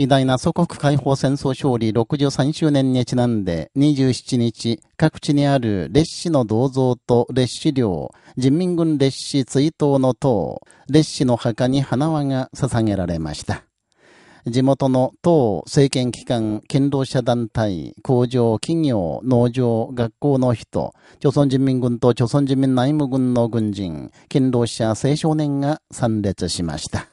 偉大な祖国解放戦争勝利63周年にちなんで27日、各地にある列士の銅像と列士寮、人民軍列士追悼の塔、列士の墓に花輪が捧げられました。地元の党、政権機関、勤労者団体、工場、企業、農場、学校の人、朝鮮人民軍と朝鮮人民内務軍の軍人、勤労者青少年が参列しました。